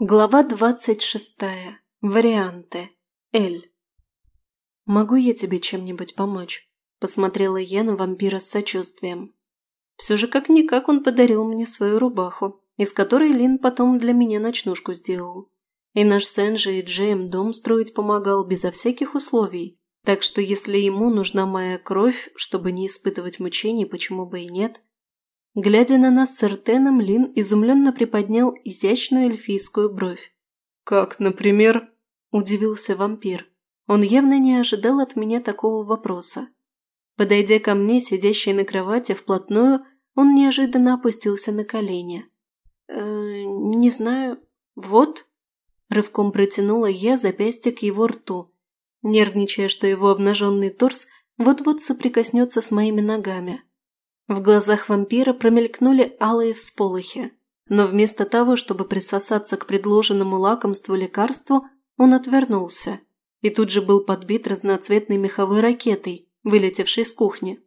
Глава 26. Варианты. Эль. «Могу я тебе чем-нибудь помочь?» – посмотрела я на вампира с сочувствием. Все же как-никак он подарил мне свою рубаху, из которой Лин потом для меня ночнушку сделал. И наш Сэнджи и Джейм дом строить помогал безо всяких условий, так что если ему нужна моя кровь, чтобы не испытывать мучений, почему бы и нет – глядя на нас с Артеном, Лин изумленно приподнял изящную эльфийскую бровь. «Как, например?» – удивился вампир. Он явно не ожидал от меня такого вопроса. Подойдя ко мне, сидящей на кровати вплотную, он неожиданно опустился на колени. «Э, «Не знаю. Вот?» Рывком протянула я запястье к его рту, нервничая, что его обнаженный торс вот-вот соприкоснется с моими ногами. В глазах вампира промелькнули алые всполохи, но вместо того, чтобы присосаться к предложенному лакомству лекарству, он отвернулся и тут же был подбит разноцветной меховой ракетой, вылетевшей с кухни.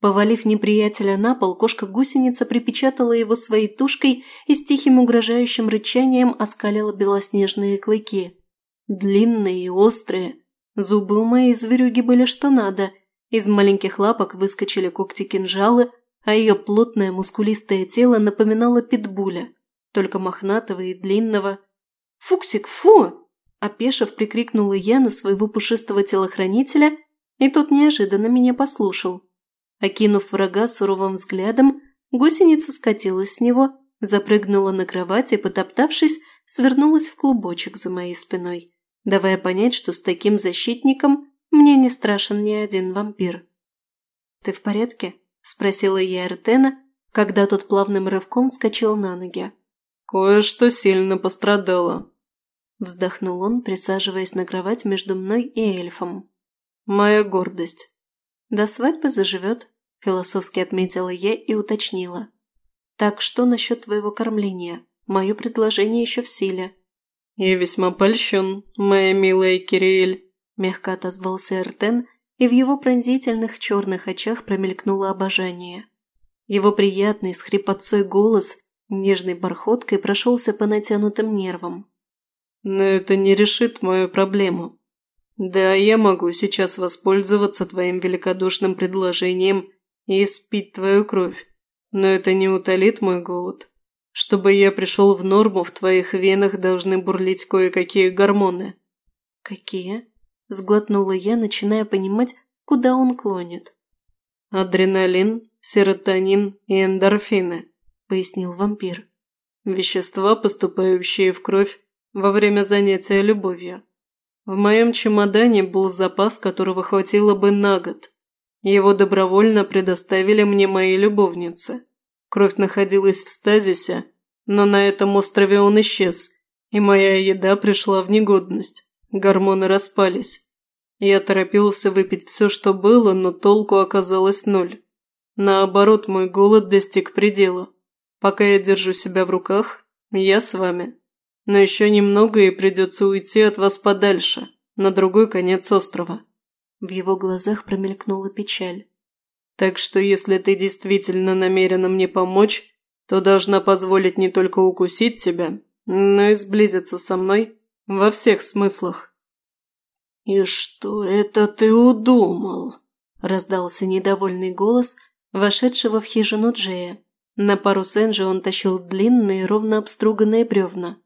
Повалив неприятеля на пол, кошка-гусеница припечатала его своей тушкой и с тихим угрожающим рычанием оскалила белоснежные клыки. Длинные и острые. Зубы у моей зверюги были что надо – из маленьких лапок выскочили когти-кинжалы, а ее плотное мускулистое тело напоминало питбуля, только мохнатого и длинного. «Фуксик, фу!» – опешив, прикрикнула я на своего пушистого телохранителя, и тот неожиданно меня послушал. Окинув врага суровым взглядом, гусеница скатилась с него, запрыгнула на кровать и, потоптавшись, свернулась в клубочек за моей спиной, давая понять, что с таким защитником мне не страшен ни один вампир. Ты в порядке? Спросила я Эртена, когда тот плавным рывком вскочил на ноги. Кое-что сильно пострадало. Вздохнул он, присаживаясь на кровать между мной и эльфом. Моя гордость. До свадьбы заживет, философски отметила я и уточнила. Так что насчет твоего кормления? Мое предложение еще в силе. Я весьма польщен, моя милая Кириэль мягко отозвался Эртен, и в его пронзительных черных очах промелькнуло обожание. Его приятный с хрипотцой голос нежной бархоткой прошелся по натянутым нервам. «Но это не решит мою проблему. Да, я могу сейчас воспользоваться твоим великодушным предложением и испить твою кровь, но это не утолит мой голод. Чтобы я пришел в норму, в твоих венах должны бурлить кое-какие гормоны». «Какие?» Сглотнула я, начиная понимать, куда он клонит. «Адреналин, серотонин и эндорфины», – пояснил вампир. «Вещества, поступающие в кровь во время занятия любовью. В моем чемодане был запас, которого хватило бы на год. Его добровольно предоставили мне мои любовницы. Кровь находилась в стазисе, но на этом острове он исчез, и моя еда пришла в негодность. Гормоны распались. Я торопился выпить все, что было, но толку оказалось ноль. Наоборот, мой голод достиг предела. Пока я держу себя в руках, я с вами. Но еще немного и придется уйти от вас подальше, на другой конец острова. В его глазах промелькнула печаль. Так что если ты действительно намерена мне помочь, то должна позволить не только укусить тебя, но и сблизиться со мной во всех смыслах. «И что это ты удумал?» – раздался недовольный голос вошедшего в хижину Джея. На пару сенджи он тащил длинные, ровно обструганные бревна.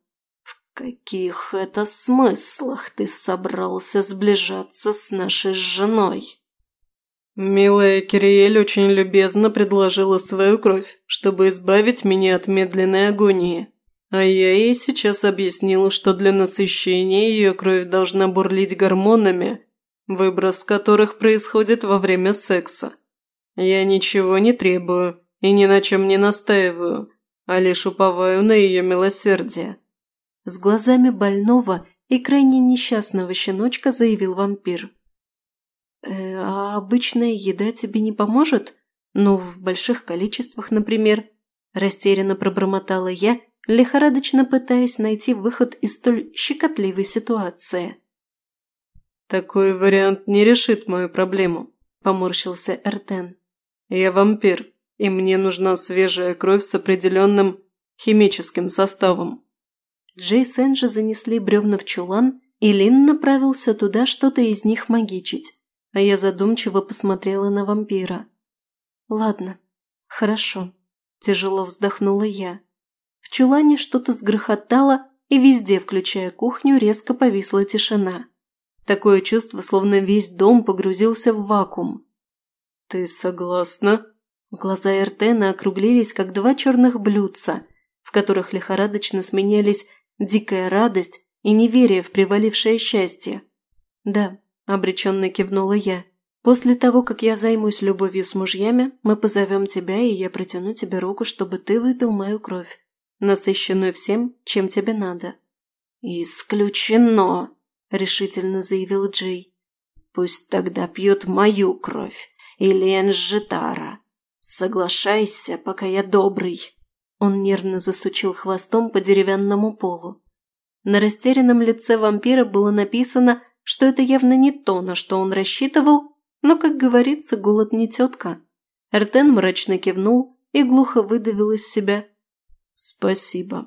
«В каких это смыслах ты собрался сближаться с нашей женой?» Милая Кириэль очень любезно предложила свою кровь, чтобы избавить меня от медленной агонии. А я ей сейчас объяснил, что для насыщения ее кровь должна бурлить гормонами, выброс которых происходит во время секса. Я ничего не требую и ни на чем не настаиваю, а лишь уповаю на ее милосердие. С глазами больного и крайне несчастного щеночка заявил вампир. «Э, «А обычная еда тебе не поможет? Ну, в больших количествах, например?» Растерянно пробормотала я, лихорадочно пытаясь найти выход из столь щекотливой ситуации. «Такой вариант не решит мою проблему», – поморщился Эртен. «Я вампир, и мне нужна свежая кровь с определенным химическим составом». Джей с Энджи занесли бревна в чулан, и Лин направился туда что-то из них магичить, а я задумчиво посмотрела на вампира. «Ладно, хорошо», – тяжело вздохнула я. В чулане что-то сгрохотало, и везде, включая кухню, резко повисла тишина. Такое чувство, словно весь дом погрузился в вакуум. «Ты согласна?» Глаза Эртена округлились, как два черных блюдца, в которых лихорадочно сменялись дикая радость и неверие в привалившее счастье. «Да», – обреченно кивнула я. «После того, как я займусь любовью с мужьями, мы позовем тебя, и я протяну тебе руку, чтобы ты выпил мою кровь насыщенную всем, чем тебе надо. «Исключено!» – решительно заявил Джей. «Пусть тогда пьет мою кровь или Энжитара. Соглашайся, пока я добрый!» Он нервно засучил хвостом по деревянному полу. На растерянном лице вампира было написано, что это явно не то, на что он рассчитывал, но, как говорится, голод не тетка. Эртен мрачно кивнул и глухо выдавил из себя Спасибо.